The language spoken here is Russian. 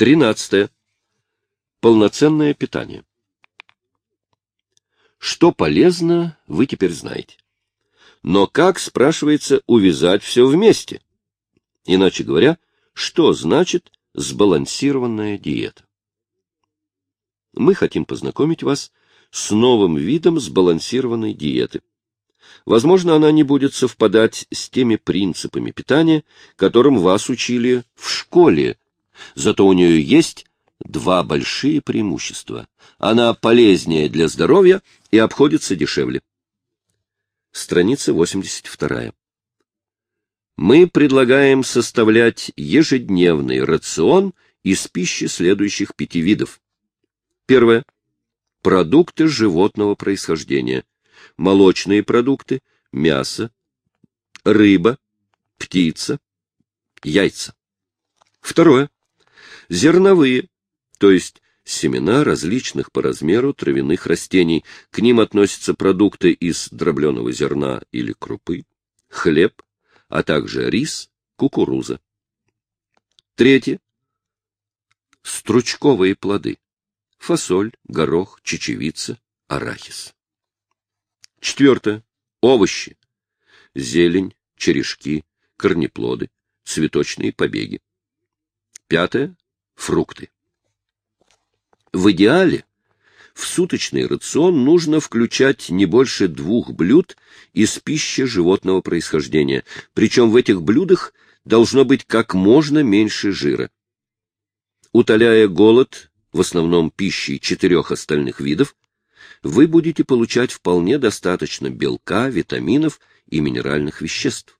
Тринадцатое. Полноценное питание. Что полезно, вы теперь знаете. Но как, спрашивается, увязать все вместе? Иначе говоря, что значит сбалансированная диета? Мы хотим познакомить вас с новым видом сбалансированной диеты. Возможно, она не будет совпадать с теми принципами питания, которым вас учили в школе, зато у нее есть два большие преимущества. Она полезнее для здоровья и обходится дешевле. Страница 82. Мы предлагаем составлять ежедневный рацион из пищи следующих пяти видов. Первое. Продукты животного происхождения. Молочные продукты, мясо, рыба, птица, яйца. Второе. Зерновые, то есть семена различных по размеру травяных растений. К ним относятся продукты из дробленого зерна или крупы, хлеб, а также рис, кукуруза. Третье. Стручковые плоды. Фасоль, горох, чечевица, арахис. Четвертое. Овощи. Зелень, черешки, корнеплоды, цветочные побеги. Пятое. Фрукты. В идеале в суточный рацион нужно включать не больше двух блюд из пищи животного происхождения, причем в этих блюдах должно быть как можно меньше жира. Утоляя голод, в основном пищей четырех остальных видов, вы будете получать вполне достаточно белка, витаминов и минеральных веществ.